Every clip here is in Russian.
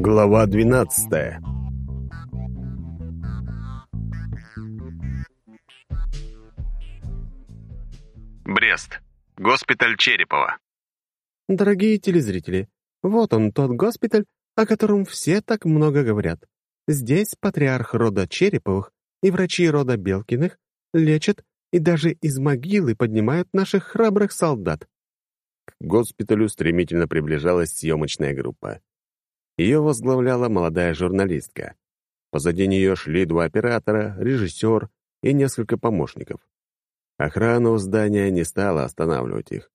Глава 12 Брест. Госпиталь Черепова. Дорогие телезрители, вот он, тот госпиталь, о котором все так много говорят. Здесь патриарх рода Череповых и врачи рода Белкиных лечат и даже из могилы поднимают наших храбрых солдат. К госпиталю стремительно приближалась съемочная группа. Ее возглавляла молодая журналистка. Позади нее шли два оператора, режиссер и несколько помощников. Охрана у здания не стала останавливать их,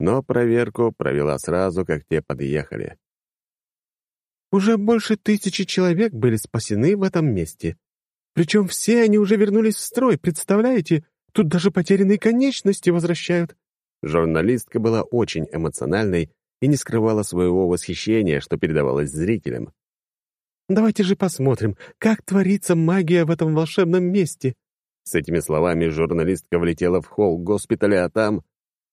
но проверку провела сразу, как те подъехали. Уже больше тысячи человек были спасены в этом месте. Причем все они уже вернулись в строй, представляете? Тут даже потерянные конечности возвращают. Журналистка была очень эмоциональной и не скрывала своего восхищения, что передавалось зрителям. «Давайте же посмотрим, как творится магия в этом волшебном месте». С этими словами журналистка влетела в холл госпиталя, а там...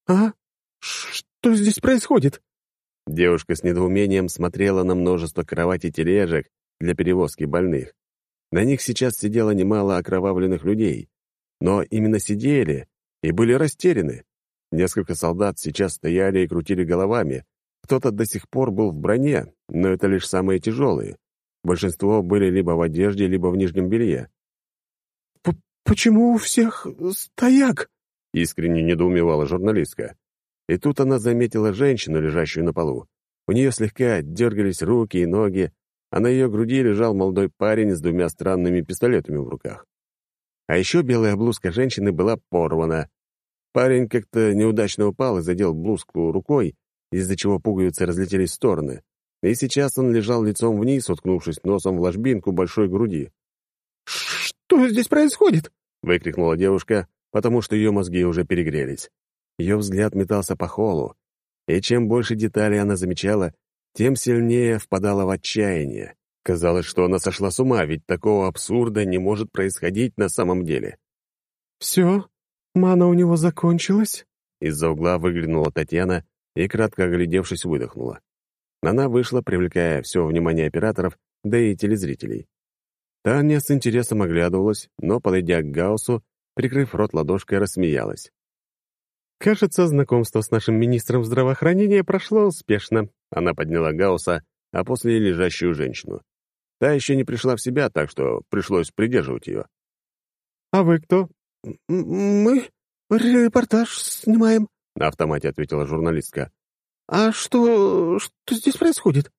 «А? Что здесь происходит?» Девушка с недоумением смотрела на множество кроватей тележек для перевозки больных. На них сейчас сидело немало окровавленных людей. Но именно сидели и были растеряны. Несколько солдат сейчас стояли и крутили головами. Кто-то до сих пор был в броне, но это лишь самые тяжелые. Большинство были либо в одежде, либо в нижнем белье. «Почему у всех стояк?» — искренне недоумевала журналистка. И тут она заметила женщину, лежащую на полу. У нее слегка дергались руки и ноги, а на ее груди лежал молодой парень с двумя странными пистолетами в руках. А еще белая блузка женщины была порвана, Парень как-то неудачно упал и задел блузку рукой, из-за чего пуговицы разлетелись в стороны. И сейчас он лежал лицом вниз, уткнувшись носом в ложбинку большой груди. «Что здесь происходит?» — выкрикнула девушка, потому что ее мозги уже перегрелись. Ее взгляд метался по холлу, и чем больше деталей она замечала, тем сильнее впадала в отчаяние. Казалось, что она сошла с ума, ведь такого абсурда не может происходить на самом деле. «Все, «Мана у него закончилась?» Из-за угла выглянула Татьяна и, кратко оглядевшись, выдохнула. Она вышла, привлекая все внимание операторов, да и телезрителей. Таня с интересом оглядывалась, но, подойдя к Гауссу, прикрыв рот ладошкой, рассмеялась. «Кажется, знакомство с нашим министром здравоохранения прошло успешно». Она подняла Гаусса, а после лежащую женщину. Та еще не пришла в себя, так что пришлось придерживать ее. «А вы кто?» «Мы репортаж снимаем», — на автомате ответила журналистка. «А что... что здесь происходит?»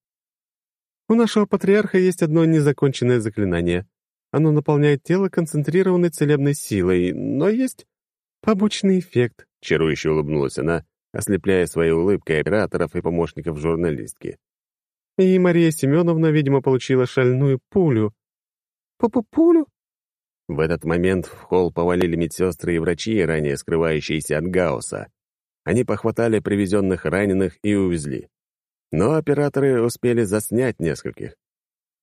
«У нашего патриарха есть одно незаконченное заклинание. Оно наполняет тело концентрированной целебной силой, но есть побочный эффект», — чарующе улыбнулась она, ослепляя своей улыбкой операторов и помощников журналистки. И Мария Семеновна, видимо, получила шальную пулю. «П -п «Пулю?» В этот момент в холл повалили медсестры и врачи, ранее скрывающиеся от Гаусса. Они похватали привезенных раненых и увезли. Но операторы успели заснять нескольких.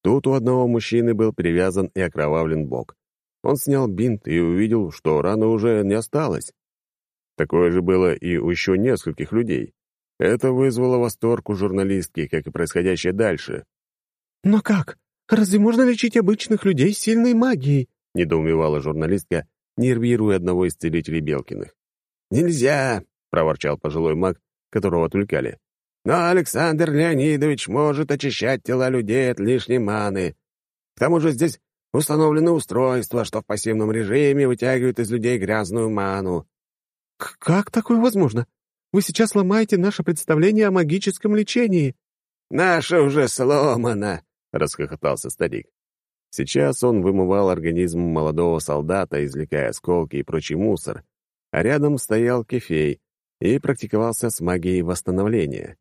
Тут у одного мужчины был перевязан и окровавлен бок. Он снял бинт и увидел, что раны уже не осталось. Такое же было и у еще нескольких людей. Это вызвало восторг у журналистки, как и происходящее дальше. «Но как? Разве можно лечить обычных людей сильной магией?» — недоумевала журналистка, нервируя одного из целителей Белкиных. «Нельзя!» — проворчал пожилой маг, которого отвлекали. «Но Александр Леонидович может очищать тела людей от лишней маны. К тому же здесь установлено устройство, что в пассивном режиме вытягивает из людей грязную ману». «Как такое возможно? Вы сейчас ломаете наше представление о магическом лечении». «Наше уже сломано», — расхохотался старик. Сейчас он вымывал организм молодого солдата, извлекая осколки и прочий мусор, а рядом стоял кефей и практиковался с магией восстановления.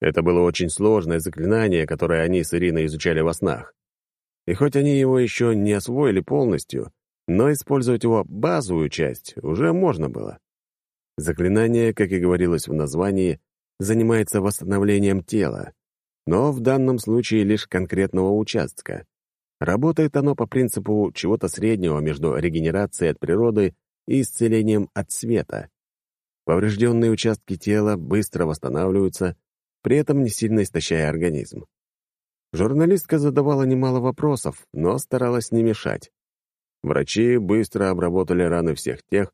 Это было очень сложное заклинание, которое они с Ириной изучали во снах. И хоть они его еще не освоили полностью, но использовать его базовую часть уже можно было. Заклинание, как и говорилось в названии, занимается восстановлением тела, но в данном случае лишь конкретного участка. Работает оно по принципу чего-то среднего между регенерацией от природы и исцелением от света. Поврежденные участки тела быстро восстанавливаются, при этом не сильно истощая организм. Журналистка задавала немало вопросов, но старалась не мешать. Врачи быстро обработали раны всех тех,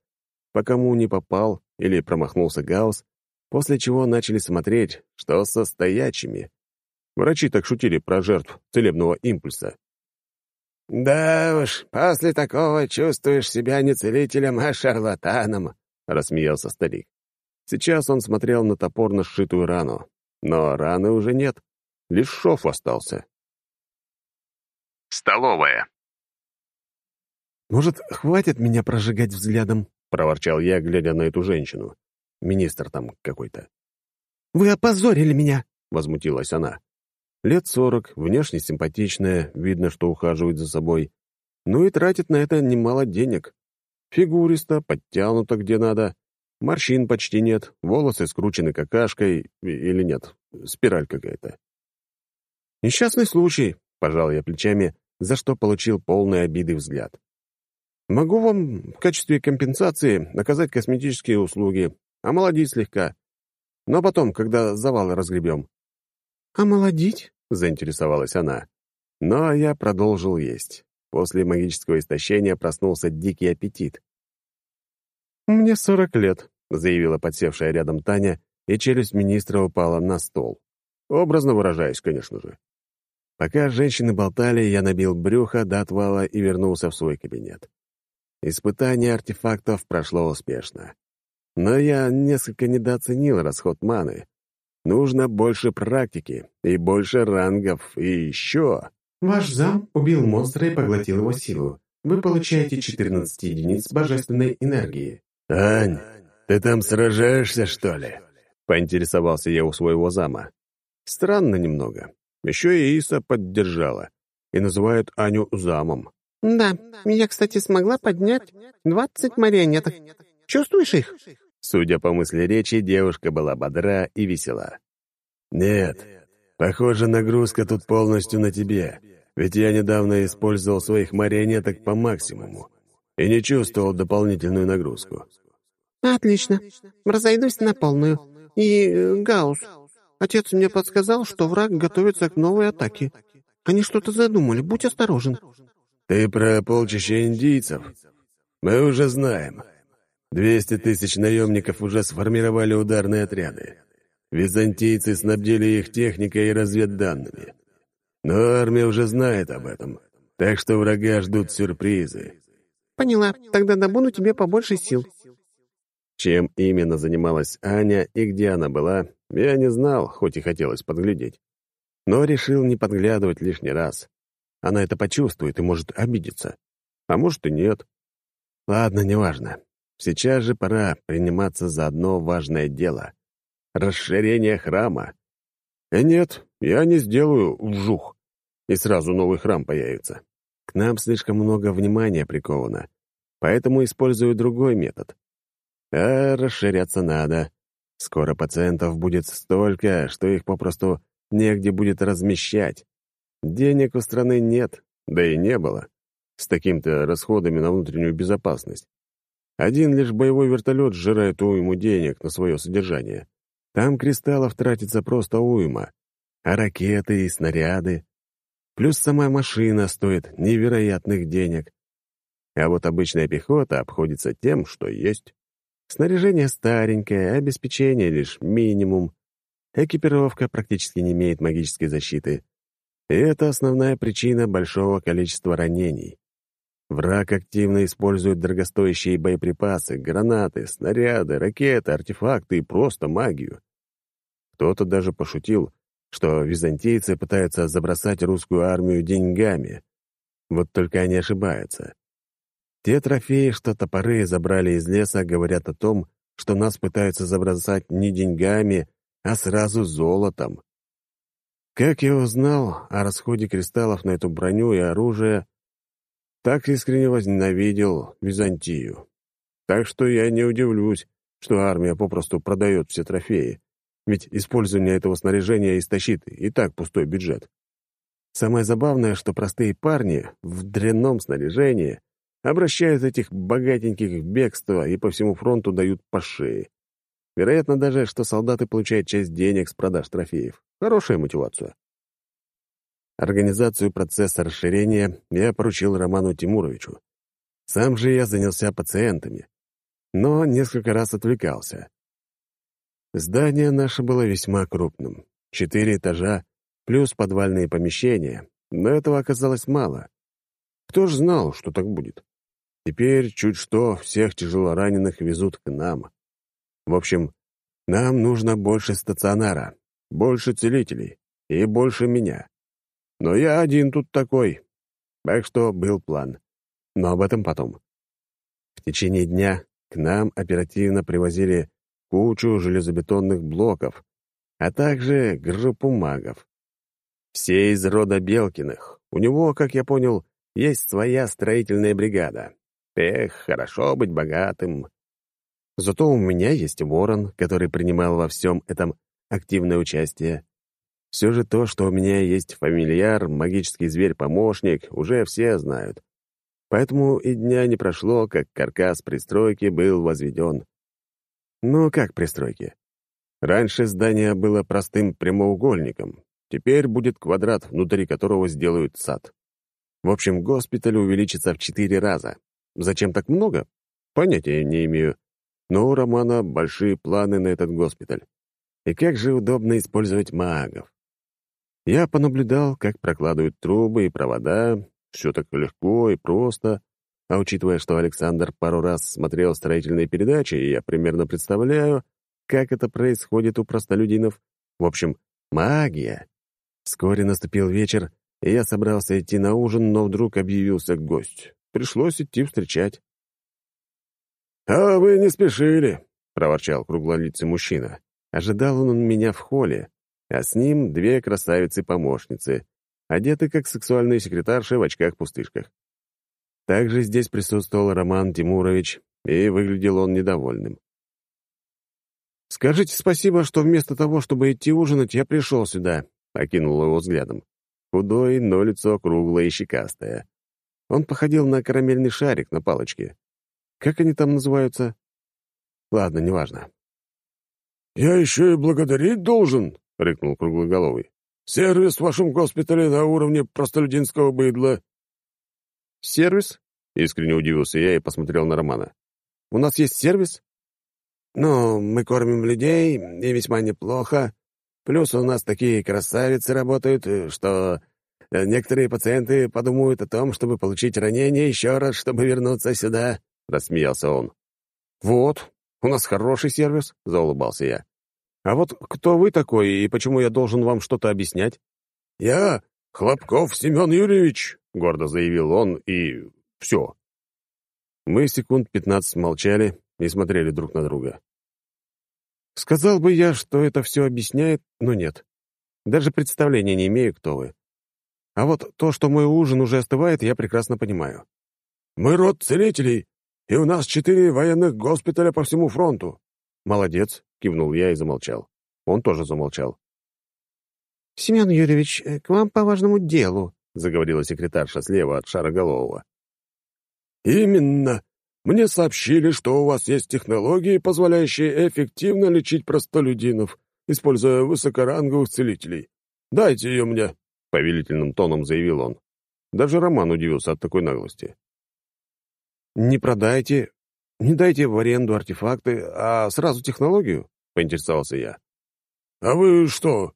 по кому не попал или промахнулся Гаусс, после чего начали смотреть, что со стоячими. Врачи так шутили про жертв целебного импульса. «Да уж, после такого чувствуешь себя не целителем, а шарлатаном», — рассмеялся старик. Сейчас он смотрел на топорно сшитую рану, но раны уже нет, лишь шов остался. Столовая. «Может, хватит меня прожигать взглядом?» — проворчал я, глядя на эту женщину. Министр там какой-то. «Вы опозорили меня!» — возмутилась она. Лет сорок, внешне симпатичная, видно, что ухаживает за собой. Ну и тратит на это немало денег. Фигуриста, подтянута где надо. Морщин почти нет, волосы скручены какашкой, или нет, спираль какая-то. «Несчастный случай», — пожал я плечами, за что получил полный обиды взгляд. «Могу вам в качестве компенсации оказать косметические услуги, омолодить слегка. Но потом, когда завалы разгребем». «Омолодить?» — заинтересовалась она. Но я продолжил есть. После магического истощения проснулся дикий аппетит. «Мне сорок лет», — заявила подсевшая рядом Таня, и челюсть министра упала на стол. Образно выражаясь, конечно же. Пока женщины болтали, я набил брюхо до отвала и вернулся в свой кабинет. Испытание артефактов прошло успешно. Но я несколько недооценил расход маны. Нужно больше практики и больше рангов, и еще... Ваш зам убил монстра и поглотил его силу. Вы получаете 14 единиц божественной энергии. «Ань, ты там сражаешься, что ли?» — поинтересовался я у своего зама. Странно немного. Еще и Иса поддержала. И называют Аню замом. «Да, я, кстати, смогла поднять 20 марионеток. Чувствуешь их?» Судя по мысли речи, девушка была бодра и весела. «Нет, похоже, нагрузка тут полностью на тебе, ведь я недавно использовал своих марионеток по максимуму и не чувствовал дополнительную нагрузку». «Отлично. Разойдусь на полную. И, э, Гаус, отец мне подсказал, что враг готовится к новой атаке. Они что-то задумали, будь осторожен». «Ты про полчища индийцев? Мы уже знаем. Двести тысяч наемников уже сформировали ударные отряды. Византийцы снабдили их техникой и разведданными. Но армия уже знает об этом, так что врага ждут сюрпризы. «Поняла. Тогда добуду тебе побольше сил». Чем именно занималась Аня и где она была, я не знал, хоть и хотелось подглядеть. Но решил не подглядывать лишний раз. Она это почувствует и может обидеться. А может и нет. Ладно, неважно. Сейчас же пора приниматься за одно важное дело — расширение храма. И э, нет, я не сделаю вжух, и сразу новый храм появится. К нам слишком много внимания приковано, поэтому использую другой метод. А расширяться надо. Скоро пациентов будет столько, что их попросту негде будет размещать. Денег у страны нет, да и не было. С такими-то расходами на внутреннюю безопасность. Один лишь боевой вертолет сжирает уйму денег на свое содержание. Там кристаллов тратится просто уйма. А ракеты и снаряды. Плюс сама машина стоит невероятных денег. А вот обычная пехота обходится тем, что есть. Снаряжение старенькое, обеспечение лишь минимум. Экипировка практически не имеет магической защиты. И это основная причина большого количества ранений. Враг активно использует дорогостоящие боеприпасы, гранаты, снаряды, ракеты, артефакты и просто магию. Кто-то даже пошутил, что византийцы пытаются забросать русскую армию деньгами. Вот только они ошибаются. Те трофеи, что топоры забрали из леса, говорят о том, что нас пытаются забросать не деньгами, а сразу золотом. Как я узнал о расходе кристаллов на эту броню и оружие, так искренне возненавидел Византию. Так что я не удивлюсь, что армия попросту продает все трофеи, ведь использование этого снаряжения истощит и так пустой бюджет. Самое забавное, что простые парни в дрянном снаряжении обращают этих богатеньких в бегство и по всему фронту дают по шее. Вероятно даже, что солдаты получают часть денег с продаж трофеев. Хорошая мотивация. Организацию процесса расширения я поручил Роману Тимуровичу. Сам же я занялся пациентами, но несколько раз отвлекался. Здание наше было весьма крупным. Четыре этажа, плюс подвальные помещения, но этого оказалось мало. Кто ж знал, что так будет? Теперь, чуть что, всех тяжелораненых везут к нам. В общем, нам нужно больше стационара, больше целителей и больше меня. Но я один тут такой. Так что был план. Но об этом потом. В течение дня к нам оперативно привозили кучу железобетонных блоков, а также группу магов. Все из рода Белкиных. У него, как я понял, есть своя строительная бригада. Эх, хорошо быть богатым. Зато у меня есть ворон, который принимал во всем этом активное участие. Все же то, что у меня есть фамильяр, магический зверь-помощник, уже все знают. Поэтому и дня не прошло, как каркас пристройки был возведен. Ну, как пристройки? Раньше здание было простым прямоугольником. Теперь будет квадрат, внутри которого сделают сад. В общем, госпиталь увеличится в четыре раза. Зачем так много? Понятия не имею. Но у Романа большие планы на этот госпиталь. И как же удобно использовать магов. Я понаблюдал, как прокладывают трубы и провода. Все так легко и просто. А учитывая, что Александр пару раз смотрел строительные передачи, я примерно представляю, как это происходит у простолюдинов. В общем, магия. Вскоре наступил вечер, и я собрался идти на ужин, но вдруг объявился гость. Пришлось идти встречать. «А вы не спешили», — проворчал круглолицый мужчина. Ожидал он меня в холле, а с ним две красавицы-помощницы, одеты как сексуальные секретарши в очках-пустышках. Также здесь присутствовал Роман Тимурович, и выглядел он недовольным. «Скажите спасибо, что вместо того, чтобы идти ужинать, я пришел сюда», — окинул его взглядом. Худой, но лицо круглое и щекастое. Он походил на карамельный шарик на палочке. Как они там называются? Ладно, неважно. «Я еще и благодарить должен», — рыкнул круглоголовый. «Сервис в вашем госпитале на уровне простолюдинского быдла». «Сервис?» — искренне удивился я и посмотрел на Романа. «У нас есть сервис?» «Ну, мы кормим людей, и весьма неплохо. Плюс у нас такие красавицы работают, что Э, некоторые пациенты подумают о том, чтобы получить ранение еще раз, чтобы вернуться сюда», — рассмеялся он. «Вот, у нас хороший сервис», — заулыбался я. «А вот кто вы такой и почему я должен вам что-то объяснять?» «Я Хлопков Семен Юрьевич», — гордо заявил он, и все. Мы секунд пятнадцать молчали и смотрели друг на друга. Сказал бы я, что это все объясняет, но нет. Даже представления не имею, кто вы. А вот то, что мой ужин уже остывает, я прекрасно понимаю. «Мы род целителей, и у нас четыре военных госпиталя по всему фронту». «Молодец», — кивнул я и замолчал. Он тоже замолчал. «Семен Юрьевич, э, к вам по важному делу», — заговорила секретарша слева от Шароголового. «Именно. Мне сообщили, что у вас есть технологии, позволяющие эффективно лечить простолюдинов, используя высокоранговых целителей. Дайте ее мне» повелительным тоном заявил он. Даже Роман удивился от такой наглости. «Не продайте, не дайте в аренду артефакты, а сразу технологию?» — поинтересовался я. «А вы что,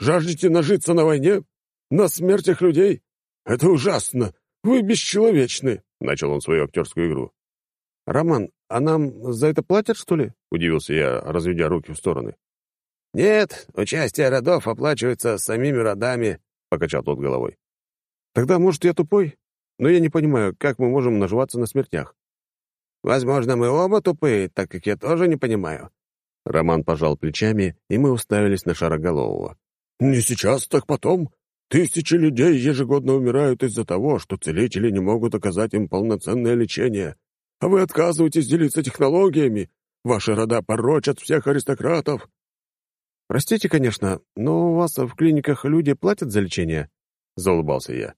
жаждете нажиться на войне? На смертях людей? Это ужасно! Вы бесчеловечны!» — начал он свою актерскую игру. «Роман, а нам за это платят, что ли?» — удивился я, разведя руки в стороны. «Нет, участие родов оплачивается самими родами», — покачал тот головой. «Тогда, может, я тупой? Но я не понимаю, как мы можем наживаться на смертях». «Возможно, мы оба тупые, так как я тоже не понимаю». Роман пожал плечами, и мы уставились на Шароголового. «Не сейчас, так потом. Тысячи людей ежегодно умирают из-за того, что целители не могут оказать им полноценное лечение. А вы отказываетесь делиться технологиями. Ваши рода порочат всех аристократов». «Простите, конечно, но у вас в клиниках люди платят за лечение?» — заулыбался я.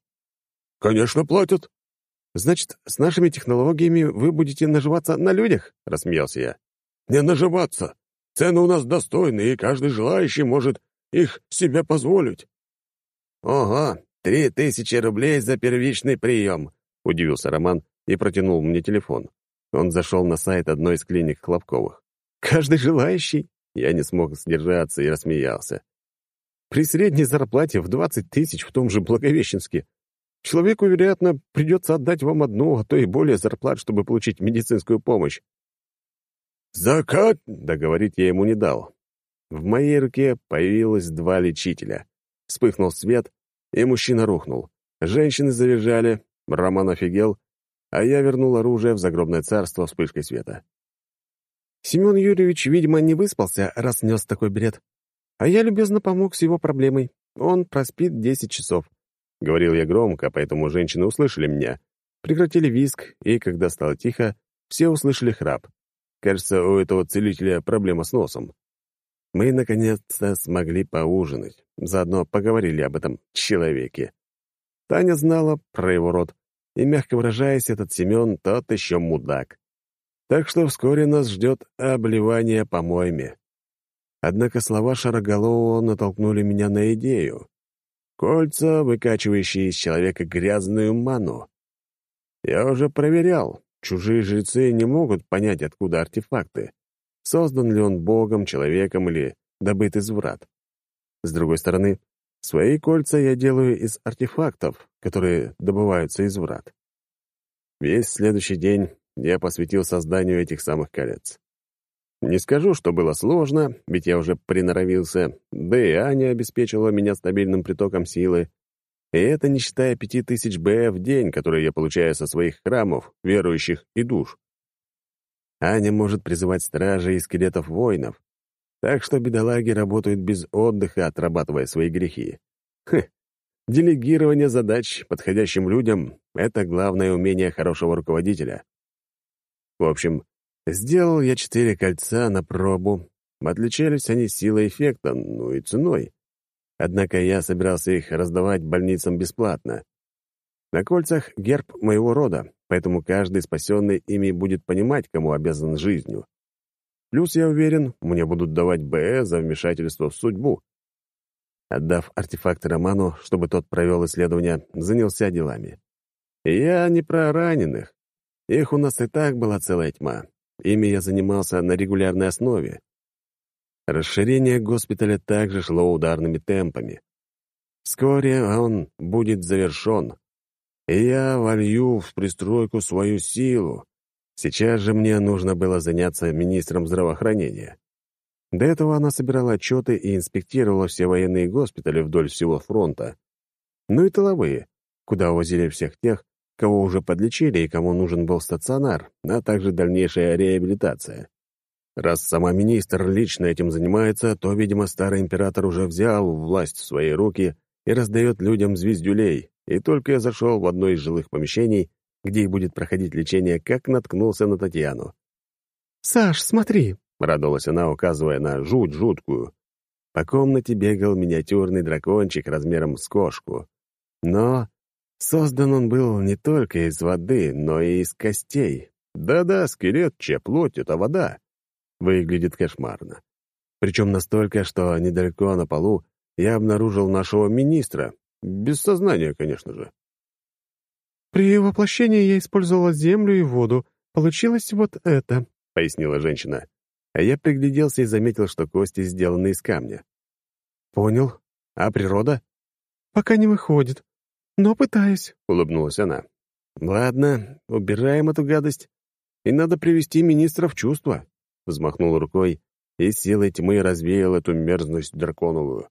«Конечно, платят». «Значит, с нашими технологиями вы будете наживаться на людях?» — рассмеялся я. «Не наживаться. Цены у нас достойные, и каждый желающий может их себе позволить». «Ого, три тысячи рублей за первичный прием», — удивился Роман и протянул мне телефон. Он зашел на сайт одной из клиник Хлопковых. «Каждый желающий?» Я не смог сдержаться и рассмеялся. При средней зарплате в 20 тысяч в том же Благовещенске человеку, вероятно, придется отдать вам одну, а то и более зарплат, чтобы получить медицинскую помощь. «Закат!» — договорить я ему не дал. В моей руке появилось два лечителя. Вспыхнул свет, и мужчина рухнул. Женщины завизжали, Роман офигел, а я вернул оружие в загробное царство вспышкой света. Семен Юрьевич, видимо, не выспался, раз нес такой бред. А я любезно помог с его проблемой. Он проспит десять часов. Говорил я громко, поэтому женщины услышали меня. Прекратили виск, и, когда стало тихо, все услышали храп. Кажется, у этого целителя проблема с носом. Мы, наконец-то, смогли поужинать. Заодно поговорили об этом человеке. Таня знала про его род, и, мягко выражаясь, этот Семен тот еще мудак. Так что вскоре нас ждет обливание помоями. Однако слова Шароголового натолкнули меня на идею. Кольца, выкачивающие из человека грязную ману. Я уже проверял. Чужие жрецы не могут понять, откуда артефакты. Создан ли он богом, человеком или добыт из врат. С другой стороны, свои кольца я делаю из артефактов, которые добываются из врат. Весь следующий день я посвятил созданию этих самых колец. Не скажу, что было сложно, ведь я уже приноровился, да и Аня обеспечила меня стабильным притоком силы. И это не считая пяти тысяч Б в день, которые я получаю со своих храмов, верующих и душ. Аня может призывать стражей и скелетов воинов, так что бедолаги работают без отдыха, отрабатывая свои грехи. Хм, делегирование задач подходящим людям — это главное умение хорошего руководителя. В общем, Сделал я четыре кольца на пробу. Отличались они силой эффекта, ну и ценой. Однако я собирался их раздавать больницам бесплатно. На кольцах герб моего рода, поэтому каждый спасенный ими будет понимать, кому обязан жизнью. Плюс, я уверен, мне будут давать БЭ за вмешательство в судьбу. Отдав артефакты Роману, чтобы тот провел исследование, занялся делами. Я не про раненых. Их у нас и так была целая тьма. Ими я занимался на регулярной основе. Расширение госпиталя также шло ударными темпами. Вскоре он будет завершен, и я волью в пристройку свою силу. Сейчас же мне нужно было заняться министром здравоохранения. До этого она собирала отчеты и инспектировала все военные госпитали вдоль всего фронта. Ну и тыловые, куда возили всех тех, кого уже подлечили и кому нужен был стационар, а также дальнейшая реабилитация. Раз сама министр лично этим занимается, то, видимо, старый император уже взял власть в свои руки и раздает людям звездюлей, и только я зашел в одно из жилых помещений, где и будет проходить лечение, как наткнулся на Татьяну. «Саш, смотри!» — радовалась она, указывая на жуть жуткую. По комнате бегал миниатюрный дракончик размером с кошку. Но Создан он был не только из воды, но и из костей. Да-да, скелет, чья плоть — это вода. Выглядит кошмарно. Причем настолько, что недалеко на полу я обнаружил нашего министра. Без сознания, конечно же. «При воплощении я использовала землю и воду. Получилось вот это», — пояснила женщина. А я пригляделся и заметил, что кости сделаны из камня. «Понял. А природа?» «Пока не выходит но пытаюсь», — улыбнулась она. «Ладно, убираем эту гадость. И надо привести министра в чувство», — взмахнул рукой и силой тьмы развеял эту мерзность драконовую.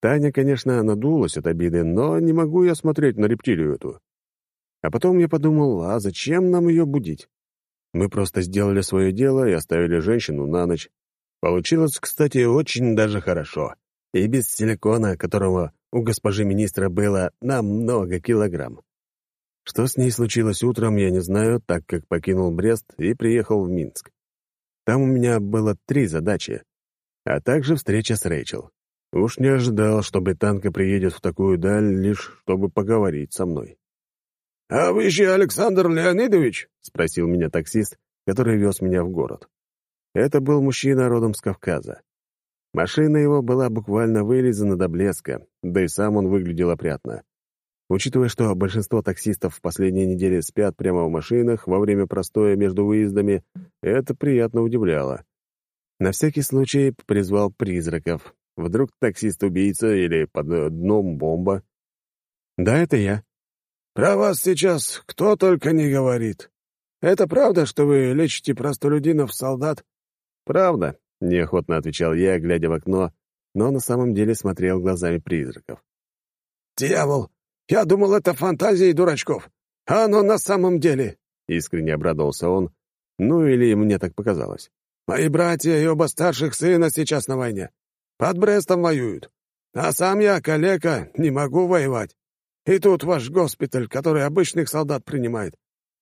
Таня, конечно, надулась от обиды, но не могу я смотреть на рептилию эту. А потом я подумал, а зачем нам ее будить? Мы просто сделали свое дело и оставили женщину на ночь. Получилось, кстати, очень даже хорошо. И без силикона, которого у госпожи министра было на много килограмм. Что с ней случилось утром, я не знаю, так как покинул Брест и приехал в Минск. Там у меня было три задачи, а также встреча с Рэйчел. Уж не ожидал, что британка приедет в такую даль, лишь чтобы поговорить со мной. «А вы же Александр Леонидович?» — спросил меня таксист, который вез меня в город. Это был мужчина родом с Кавказа. Машина его была буквально вылизана до блеска, да и сам он выглядел опрятно. Учитывая, что большинство таксистов в последние недели спят прямо в машинах во время простоя между выездами, это приятно удивляло. На всякий случай призвал призраков. Вдруг таксист-убийца или под дном бомба. «Да, это я». «Про вас сейчас кто только не говорит. Это правда, что вы лечите простолюдинов-солдат?» «Правда», — неохотно отвечал я, глядя в окно, но на самом деле смотрел глазами призраков. «Дьявол! Я думал, это фантазии дурачков. А оно на самом деле...» Искренне обрадовался он. Ну или мне так показалось. «Мои братья и оба старших сына сейчас на войне. Под Брестом воюют. А сам я, калека, не могу воевать. И тут ваш госпиталь, который обычных солдат принимает.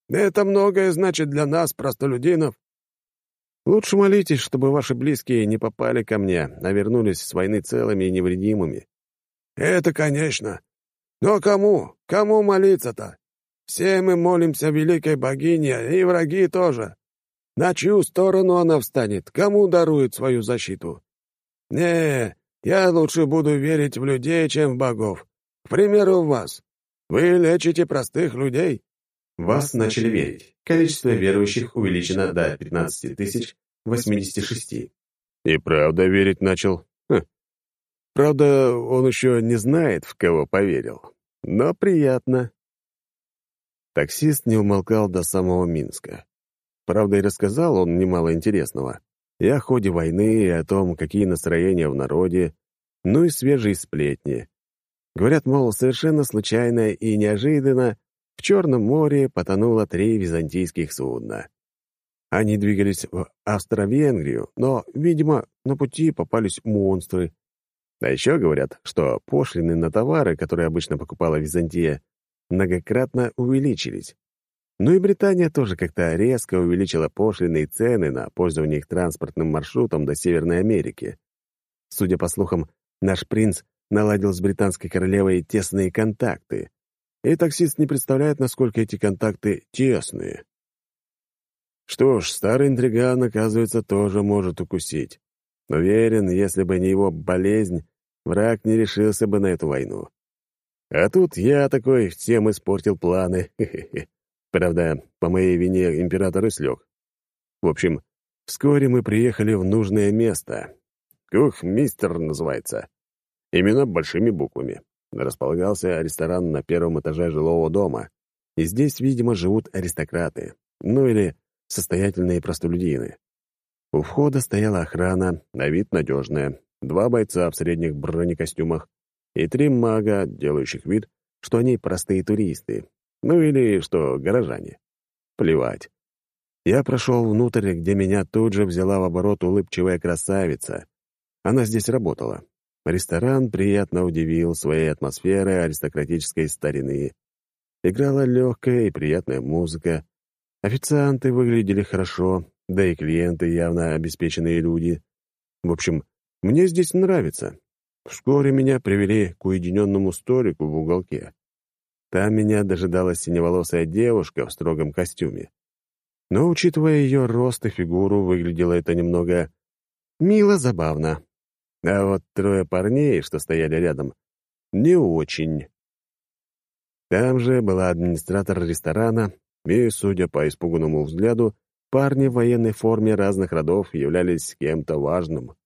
Это многое значит для нас, простолюдинов. Лучше молитесь, чтобы ваши близкие не попали ко мне, а вернулись с войны целыми и невредимыми. Это, конечно. Но кому? Кому молиться-то? Все мы молимся великой богине, и враги тоже. На чью сторону она встанет? Кому дарует свою защиту? Не, я лучше буду верить в людей, чем в богов. К примеру, в вас. Вы лечите простых людей. Вас начали верить. Количество верующих увеличено до 15 тысяч 86. И правда верить начал. Хм. Правда, он еще не знает, в кого поверил. Но приятно. Таксист не умолкал до самого Минска. Правда, и рассказал он немало интересного. И о ходе войны, и о том, какие настроения в народе, ну и свежие сплетни. Говорят, мол, совершенно случайно и неожиданно в Черном море потонуло три византийских судна. Они двигались в Австро-Венгрию, но, видимо, на пути попались монстры. А еще говорят, что пошлины на товары, которые обычно покупала Византия, многократно увеличились. Ну и Британия тоже как-то резко увеличила пошлины и цены на пользование их транспортным маршрутом до Северной Америки. Судя по слухам, наш принц наладил с британской королевой тесные контакты. И таксист не представляет, насколько эти контакты тесные. Что ж, старый интриган, оказывается, тоже может укусить. Уверен, если бы не его болезнь, враг не решился бы на эту войну. А тут я такой всем испортил планы. Правда, по моей вине император слег. В общем, вскоре мы приехали в нужное место. Кух мистер называется. Именно большими буквами. Располагался ресторан на первом этаже жилого дома. И здесь, видимо, живут аристократы. Ну или состоятельные простолюдины. У входа стояла охрана, на вид надежная, два бойца в средних бронекостюмах и три мага, делающих вид, что они простые туристы, ну или что горожане. Плевать. Я прошел внутрь, где меня тут же взяла в оборот улыбчивая красавица. Она здесь работала. Ресторан приятно удивил своей атмосферой аристократической старины. Играла легкая и приятная музыка. Официанты выглядели хорошо, да и клиенты явно обеспеченные люди. В общем, мне здесь нравится. Вскоре меня привели к уединенному столику в уголке. Там меня дожидалась синеволосая девушка в строгом костюме. Но, учитывая ее рост и фигуру, выглядело это немного мило-забавно. А вот трое парней, что стояли рядом, не очень. Там же была администратор ресторана, и, судя по испуганному взгляду, парни в военной форме разных родов являлись кем-то важным.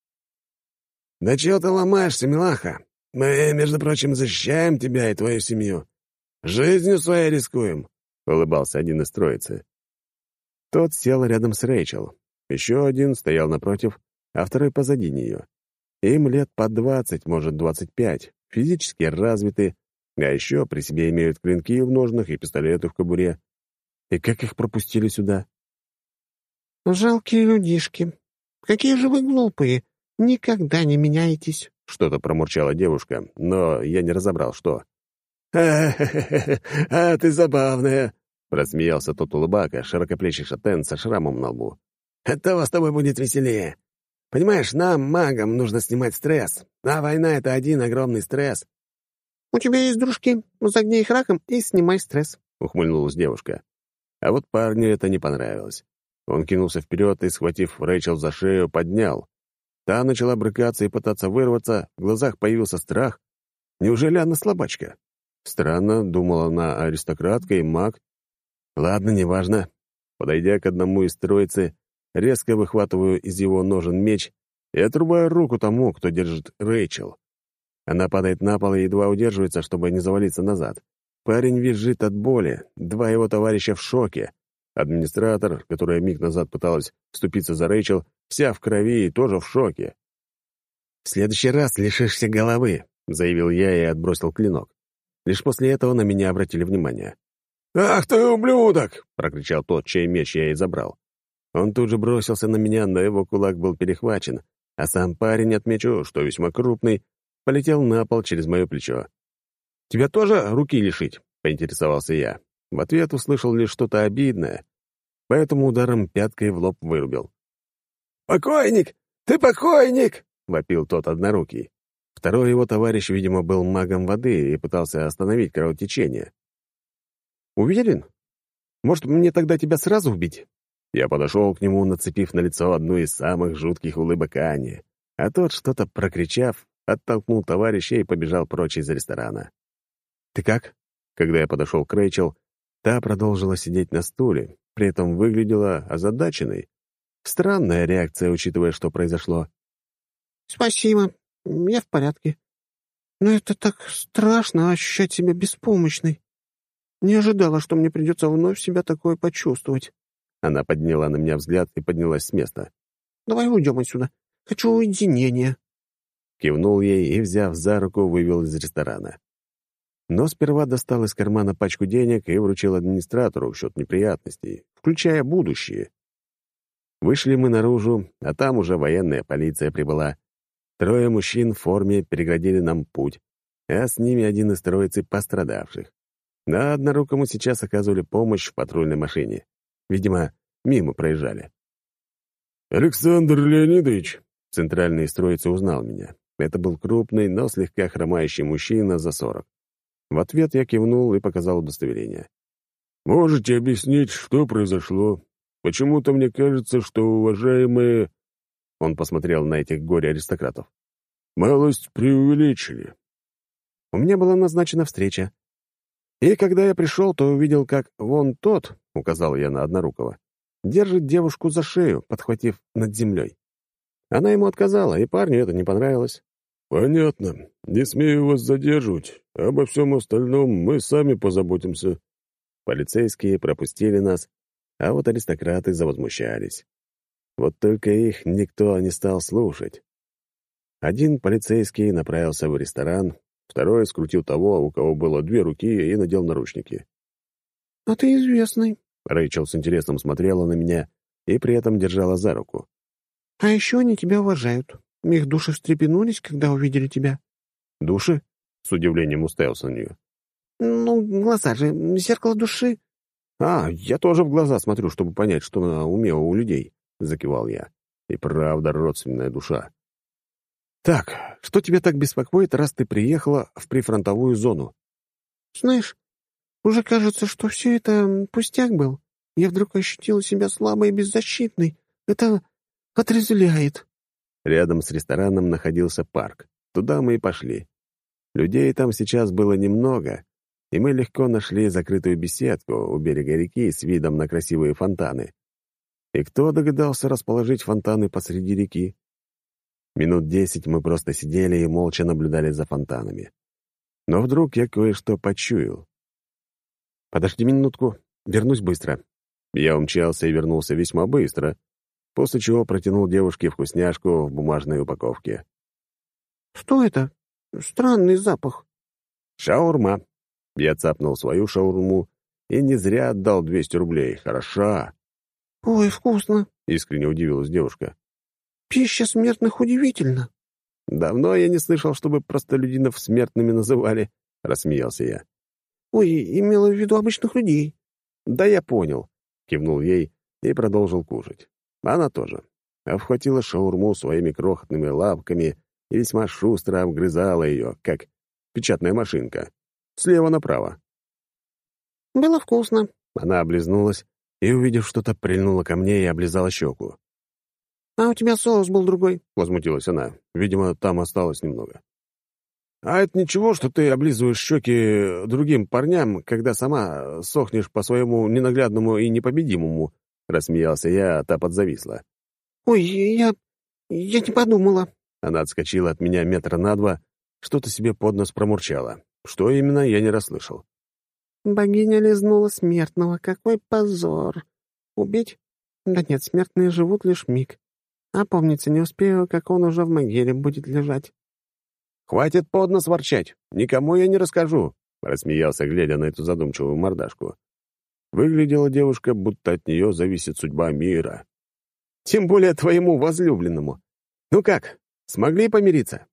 «Да чего ты ломаешься, милаха? Мы, между прочим, защищаем тебя и твою семью. Жизнью своей рискуем», — улыбался один из троицы. Тот сел рядом с Рэйчел. Еще один стоял напротив, а второй позади нее. Им лет по двадцать, может, двадцать пять, физически развиты, а еще при себе имеют клинки в ножнах и пистолеты в кобуре. И как их пропустили сюда? «Жалкие людишки. Какие же вы глупые. Никогда не меняетесь», — что-то промурчала девушка, но я не разобрал, что. «А, ты забавная», — просмеялся тот улыбака, широкоплечий шатен со шрамом на лбу. «От того с тобой будет веселее. Понимаешь, нам, магам, нужно снимать стресс, а война — это один огромный стресс». «У тебя есть дружки, загни их раком и снимай стресс», — ухмыльнулась девушка. А вот парню это не понравилось. Он кинулся вперед и, схватив Рэйчел за шею, поднял. Та начала брыкаться и пытаться вырваться, в глазах появился страх. Неужели она слабачка? Странно, думала она аристократка и маг. Ладно, неважно. Подойдя к одному из троицы, резко выхватываю из его ножен меч и отрубаю руку тому, кто держит Рэйчел. Она падает на пол и едва удерживается, чтобы не завалиться назад. Парень визжит от боли, два его товарища в шоке. Администратор, которая миг назад пыталась вступиться за Рэйчел, вся в крови и тоже в шоке. «В следующий раз лишишься головы», — заявил я и отбросил клинок. Лишь после этого на меня обратили внимание. «Ах ты, ублюдок!» — прокричал тот, чей меч я и забрал. Он тут же бросился на меня, но его кулак был перехвачен, а сам парень, отмечу, что весьма крупный, полетел на пол через мое плечо. «Тебя тоже руки лишить?» — поинтересовался я. В ответ услышал лишь что-то обидное, поэтому ударом пяткой в лоб вырубил. «Покойник! Ты покойник!» — вопил тот однорукий. Второй его товарищ, видимо, был магом воды и пытался остановить кровотечение. «Уверен? Может, мне тогда тебя сразу убить?» Я подошел к нему, нацепив на лицо одну из самых жутких улыбок Ани, а тот, что-то прокричав, оттолкнул товарища и побежал прочь из ресторана. «Ты как?» Когда я подошел к Рэйчел, та продолжила сидеть на стуле, при этом выглядела озадаченной. Странная реакция, учитывая, что произошло. «Спасибо, я в порядке. Но это так страшно ощущать себя беспомощной. Не ожидала, что мне придется вновь себя такое почувствовать». Она подняла на меня взгляд и поднялась с места. «Давай уйдем отсюда. Хочу уединения». Кивнул ей и, взяв за руку, вывел из ресторана. Но сперва достал из кармана пачку денег и вручил администратору в счет неприятностей, включая будущее. Вышли мы наружу, а там уже военная полиция прибыла. Трое мужчин в форме переградили нам путь, а с ними один из троицы пострадавших. На однорукому сейчас оказывали помощь в патрульной машине. Видимо, мимо проезжали. «Александр Леонидович!» Центральный из троицы узнал меня. Это был крупный, но слегка хромающий мужчина за сорок. В ответ я кивнул и показал удостоверение. «Можете объяснить, что произошло? Почему-то мне кажется, что уважаемые...» Он посмотрел на этих горе-аристократов. «Малость преувеличили». У меня была назначена встреча. И когда я пришел, то увидел, как вон тот, — указал я на Однорукого, — держит девушку за шею, подхватив над землей. Она ему отказала, и парню это не понравилось. «Понятно. Не смею вас задерживать. Обо всем остальном мы сами позаботимся». Полицейские пропустили нас, а вот аристократы завозмущались. Вот только их никто не стал слушать. Один полицейский направился в ресторан, второй скрутил того, у кого было две руки, и надел наручники. «А ты известный», — Рэйчел с интересом смотрела на меня и при этом держала за руку. «А еще они тебя уважают. Их души встрепенулись, когда увидели тебя». «Души?» — с удивлением уставился на нее. «Ну, глаза же, зеркало души». «А, я тоже в глаза смотрю, чтобы понять, что на уме у людей», — закивал я. «И правда родственная душа». «Так, что тебя так беспокоит, раз ты приехала в прифронтовую зону?» «Знаешь, уже кажется, что все это пустяк был. Я вдруг ощутила себя слабой и беззащитной. Это отрезвляет». Рядом с рестораном находился парк. Туда мы и пошли. Людей там сейчас было немного, и мы легко нашли закрытую беседку у берега реки с видом на красивые фонтаны. И кто догадался расположить фонтаны посреди реки? Минут десять мы просто сидели и молча наблюдали за фонтанами. Но вдруг я кое-что почуял. «Подожди минутку, вернусь быстро». Я умчался и вернулся весьма быстро, после чего протянул девушке вкусняшку в бумажной упаковке. «Что это? Странный запах». «Шаурма». Я цапнул свою шаурму и не зря отдал 200 рублей. Хороша. «Ой, вкусно!» — искренне удивилась девушка. «Пища смертных удивительна». «Давно я не слышал, чтобы простолюдинов смертными называли», — рассмеялся я. «Ой, имела в виду обычных людей». «Да я понял», — кивнул ей и продолжил кушать. Она тоже. Обхватила шаурму своими крохотными лапками и весьма шустро обгрызала ее, как печатная машинка, слева направо. «Было вкусно». Она облизнулась и, увидев что-то, прильнула ко мне и облизала щеку. «А у тебя соус был другой», — возмутилась она. Видимо, там осталось немного. а это ничего, что ты облизываешь щеки другим парням, когда сама сохнешь по своему ненаглядному и непобедимому?» — рассмеялся я, а та подзависла. «Ой, я... я не подумала». Она отскочила от меня метра на два, что-то себе под нос промурчала. Что именно, я не расслышал. «Богиня лизнула смертного. Какой позор! Убить? Да нет, смертные живут лишь миг. А помнится, не успею, как он уже в могиле будет лежать». «Хватит под нос ворчать! Никому я не расскажу!» — рассмеялся, глядя на эту задумчивую мордашку. Выглядела девушка, будто от нее зависит судьба мира. «Тем более твоему возлюбленному. Ну как, смогли помириться?»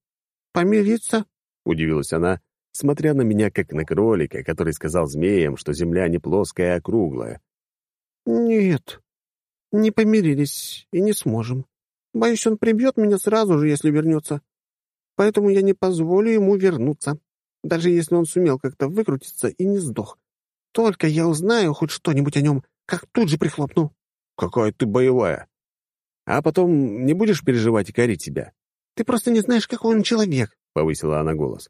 «Помириться?» — удивилась она, смотря на меня, как на кролика, который сказал змеям, что земля не плоская, а круглая. «Нет, не помирились и не сможем. Боюсь, он прибьет меня сразу же, если вернется. Поэтому я не позволю ему вернуться, даже если он сумел как-то выкрутиться и не сдох. Только я узнаю хоть что-нибудь о нем, как тут же прихлопну». «Какая ты боевая! А потом не будешь переживать и корить себя?» «Ты просто не знаешь, какой он человек», — повысила она голос.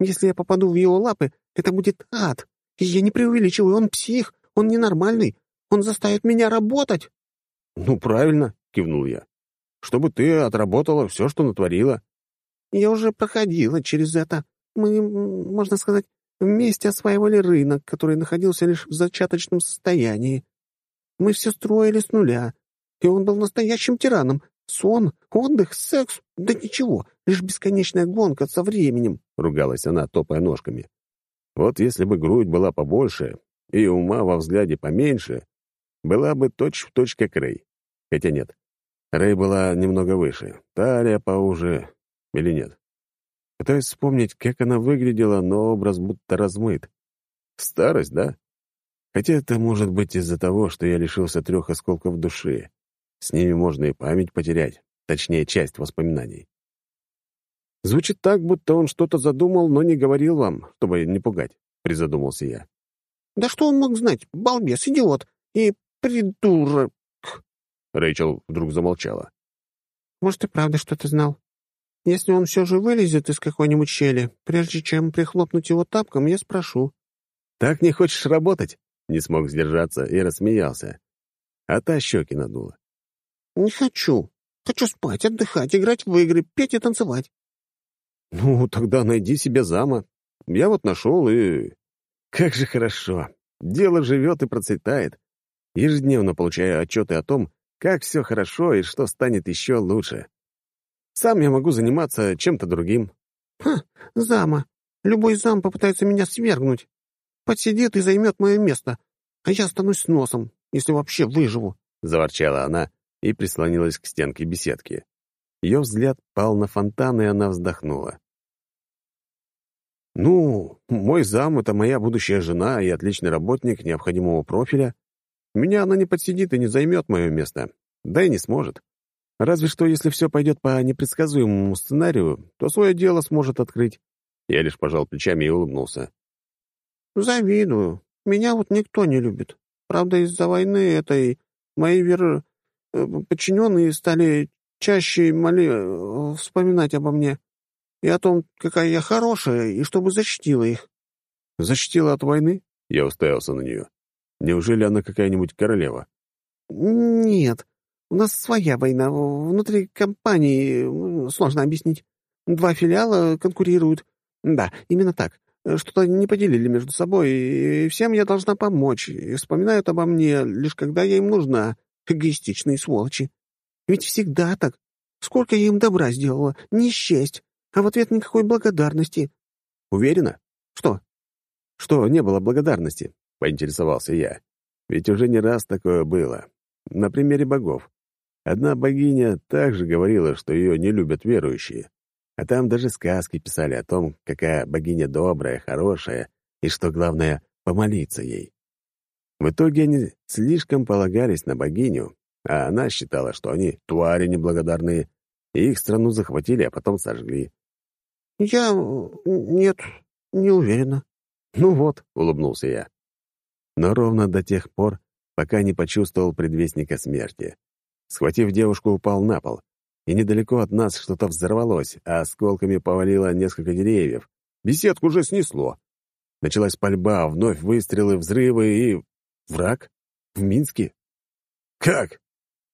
«Если я попаду в его лапы, это будет ад. И я не преувеличиваю, он псих, он ненормальный, он заставит меня работать». «Ну, правильно», — кивнул я. «Чтобы ты отработала все, что натворила». «Я уже проходила через это. Мы, можно сказать, вместе осваивали рынок, который находился лишь в зачаточном состоянии. Мы все строили с нуля, и он был настоящим тираном, Сон, отдых, секс, да ничего, лишь бесконечная гонка со временем», — ругалась она, топая ножками. «Вот если бы грудь была побольше и ума во взгляде поменьше, была бы точь-в-точь точь как Рэй. Хотя нет, Рэй была немного выше, талия поуже или нет. Пытаюсь вспомнить, как она выглядела, но образ будто размыт. Старость, да? Хотя это может быть из-за того, что я лишился трех осколков души. С ними можно и память потерять, точнее, часть воспоминаний. Звучит так, будто он что-то задумал, но не говорил вам, чтобы не пугать, — призадумался я. «Да что он мог знать? Балбес, идиот и придурок!» Рэйчел вдруг замолчала. «Может, и правда что-то знал. Если он все же вылезет из какой-нибудь щели, прежде чем прихлопнуть его тапком, я спрошу». «Так не хочешь работать?» — не смог сдержаться и рассмеялся. А та щеки надула. «Не хочу. Хочу спать, отдыхать, играть в игры, петь и танцевать». «Ну, тогда найди себе зама. Я вот нашел и... Как же хорошо. Дело живет и процветает. Ежедневно получаю отчеты о том, как все хорошо и что станет еще лучше. Сам я могу заниматься чем-то другим». «Ха, зама. Любой зам попытается меня свергнуть. Подсидит и займет мое место, а я останусь с носом, если вообще выживу», — заворчала она, и прислонилась к стенке беседки. Ее взгляд пал на фонтан, и она вздохнула. «Ну, мой зам — это моя будущая жена и отличный работник необходимого профиля. Меня она не подсидит и не займет мое место, да и не сможет. Разве что, если все пойдет по непредсказуемому сценарию, то свое дело сможет открыть». Я лишь пожал плечами и улыбнулся. «Завидую. Меня вот никто не любит. Правда, из-за войны этой мои вер... Э, подчиненные стали чаще моли... Э, вспоминать обо мне и о том, какая я хорошая, и чтобы защитила их. «Защитила от войны?» — я уставился на нее. «Неужели она какая-нибудь королева?» «Нет, у нас своя война. Внутри компании сложно объяснить. Два филиала конкурируют. Да, именно так. Что-то не поделили между собой, и всем я должна помочь, и вспоминают обо мне, лишь когда я им нужна. Эгоистичные сволочи. Ведь всегда так. Сколько я им добра сделала, не счесть, а в ответ никакой благодарности. Уверена? Что? Что не было благодарности, поинтересовался я. Ведь уже не раз такое было. На примере богов. Одна богиня также говорила, что ее не любят верующие. А там даже сказки писали о том, какая богиня добрая, хорошая, и что главное — помолиться ей. В итоге они слишком полагались на богиню, а она считала, что они твари неблагодарные, и их страну захватили, а потом сожгли. «Я... нет, не уверена». «Ну вот», — улыбнулся я. Но ровно до тех пор, пока не почувствовал предвестника смерти. Схватив девушку, упал на пол, и недалеко от нас что-то взорвалось, а осколками повалило несколько деревьев, Беседку уже снесло. Началась пальба, вновь выстрелы, взрывы и... Враг? В Минске? Как?